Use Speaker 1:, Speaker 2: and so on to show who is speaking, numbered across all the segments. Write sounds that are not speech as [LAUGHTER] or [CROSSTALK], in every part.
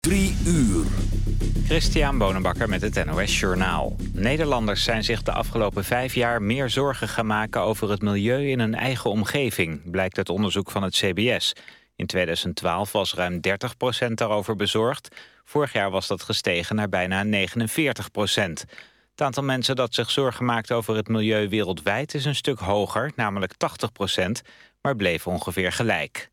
Speaker 1: Drie uur.
Speaker 2: Christian Bonenbakker met het NOS Journaal. Nederlanders zijn zich de afgelopen vijf jaar meer zorgen gaan maken over het milieu in hun eigen omgeving, blijkt uit onderzoek van het CBS. In 2012 was ruim 30% daarover bezorgd. Vorig jaar was dat gestegen naar bijna 49% Het aantal mensen dat zich zorgen maakt over het milieu wereldwijd is een stuk hoger, namelijk 80% maar bleef ongeveer gelijk.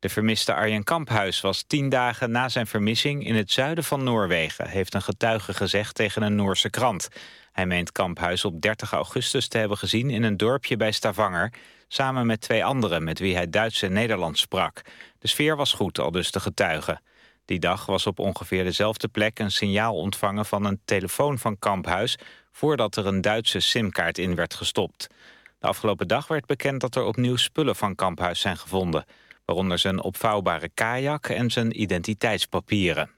Speaker 2: De vermiste Arjen Kamphuis was tien dagen na zijn vermissing in het zuiden van Noorwegen, heeft een getuige gezegd tegen een Noorse krant. Hij meent Kamphuis op 30 augustus te hebben gezien in een dorpje bij Stavanger, samen met twee anderen met wie hij Duits en Nederlands sprak. De sfeer was goed, al dus de getuige. Die dag was op ongeveer dezelfde plek een signaal ontvangen van een telefoon van Kamphuis voordat er een Duitse simkaart in werd gestopt. De afgelopen dag werd bekend dat er opnieuw spullen van Kamphuis zijn gevonden waaronder zijn opvouwbare kajak en zijn identiteitspapieren.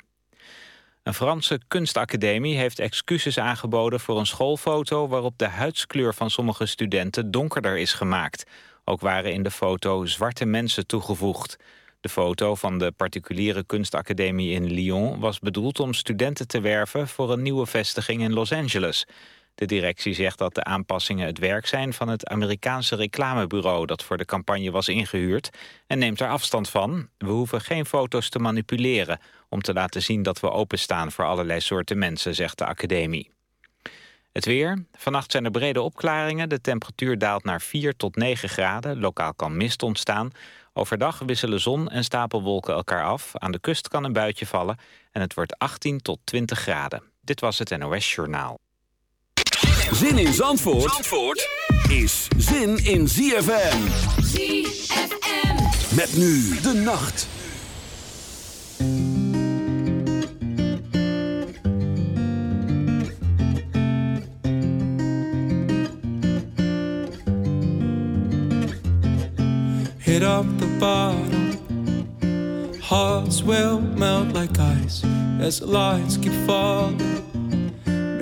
Speaker 2: Een Franse kunstacademie heeft excuses aangeboden voor een schoolfoto waarop de huidskleur van sommige studenten donkerder is gemaakt. Ook waren in de foto zwarte mensen toegevoegd. De foto van de particuliere kunstacademie in Lyon was bedoeld om studenten te werven voor een nieuwe vestiging in Los Angeles. De directie zegt dat de aanpassingen het werk zijn van het Amerikaanse reclamebureau dat voor de campagne was ingehuurd en neemt er afstand van. We hoeven geen foto's te manipuleren om te laten zien dat we openstaan voor allerlei soorten mensen, zegt de academie. Het weer. Vannacht zijn er brede opklaringen. De temperatuur daalt naar 4 tot 9 graden. Lokaal kan mist ontstaan. Overdag wisselen zon en stapelwolken elkaar af. Aan de kust kan een buitje vallen. En het wordt 18 tot 20 graden. Dit was het NOS Journaal.
Speaker 1: Zin in Zandvoort, Zandvoort is zin in ZFM.
Speaker 3: ZFM.
Speaker 1: Met nu de nacht.
Speaker 4: Hit up the bottom. Hearts will melt like ice as the lights keep falling.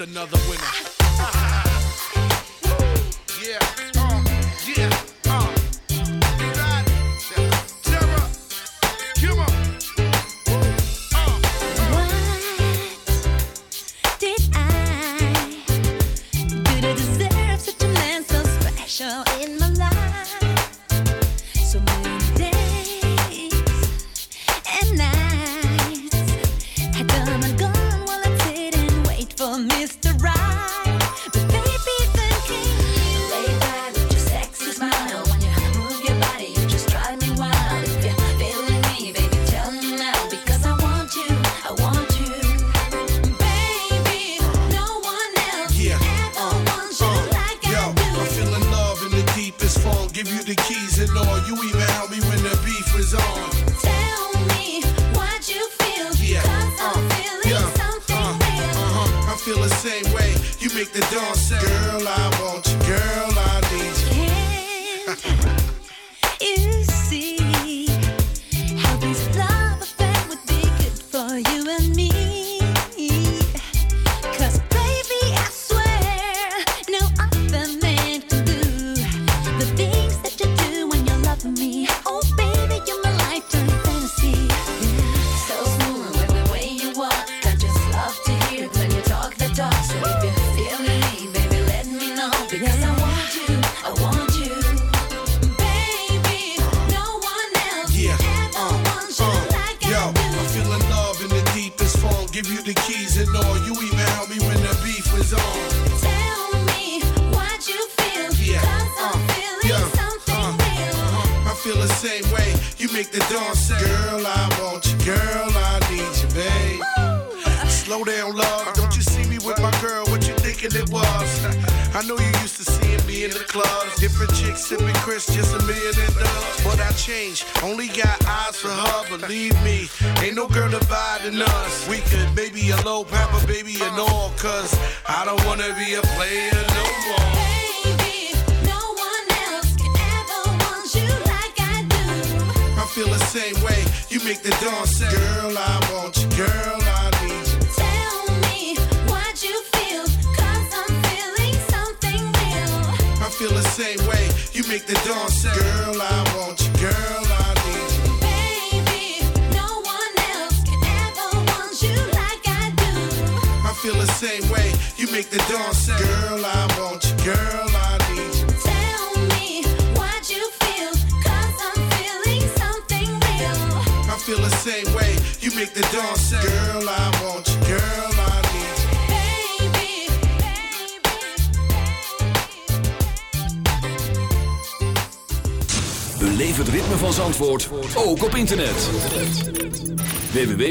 Speaker 3: Another winner.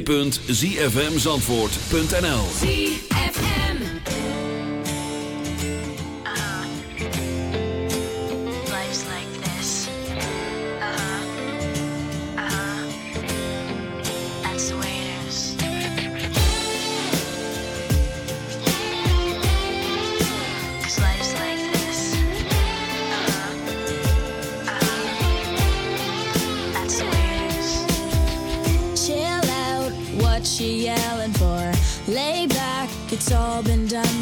Speaker 1: www.zfmzandvoort.nl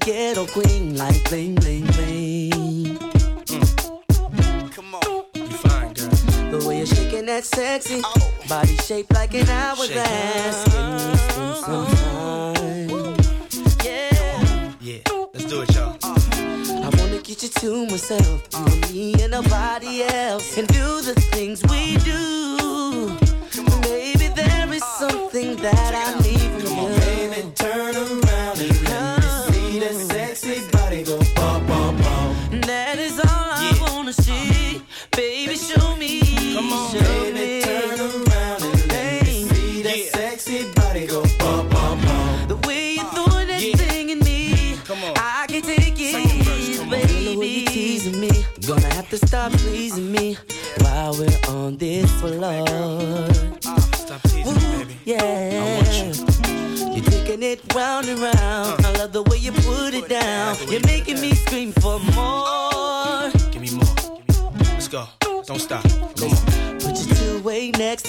Speaker 5: ghetto queen like bling bling bling.
Speaker 6: Come on, you fine girl.
Speaker 5: The way you're shaking that sexy oh. body shaped like an hourglass. Can you some time? Yeah,
Speaker 6: yeah. Let's do it, y'all. Uh.
Speaker 5: I wanna get you to myself, uh. me and nobody else, and do the things we do. Maybe there is uh. something that I need from you.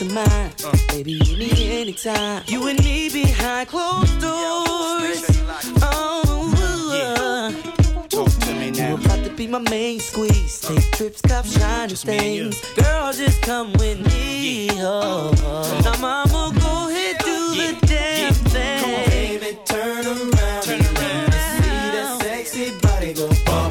Speaker 5: To mine. Uh. Baby, you need me anytime. You and me behind closed doors. Oh,
Speaker 6: Talk to me now.
Speaker 5: you about to be my main squeeze. Uh. Take trips, cop shiny
Speaker 6: Just me and you.
Speaker 5: things. Girl, just come with me. Oh, oh. Now, mama, go ahead, do
Speaker 6: Yeah,
Speaker 5: the damn
Speaker 6: yeah.
Speaker 5: thing.
Speaker 6: Come on, baby,
Speaker 5: turn around.
Speaker 6: Turn around.
Speaker 5: See that sexy body go bum,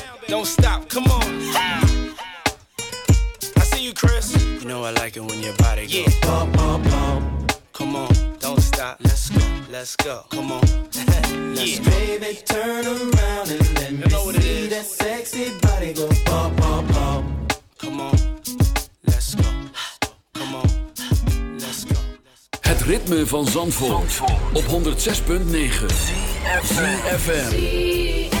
Speaker 6: Don't stop. Come on. I see you, Chris. You know I like it when your body goes. Yeah.
Speaker 5: Bum, bum, bum.
Speaker 6: Come on. Don't stop. Let's go. Let's go. Come on. [LAUGHS]
Speaker 5: Let's
Speaker 6: yeah.
Speaker 5: baby turn around and let me
Speaker 6: know what it
Speaker 5: see
Speaker 6: is.
Speaker 5: that sexy body go bum, bum, bum.
Speaker 6: Come on. Let's go. Come on. Let's go.
Speaker 1: Het ritme van Zandvoort, op 106.9 ZFM.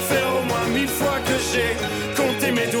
Speaker 7: comptez mes doigts.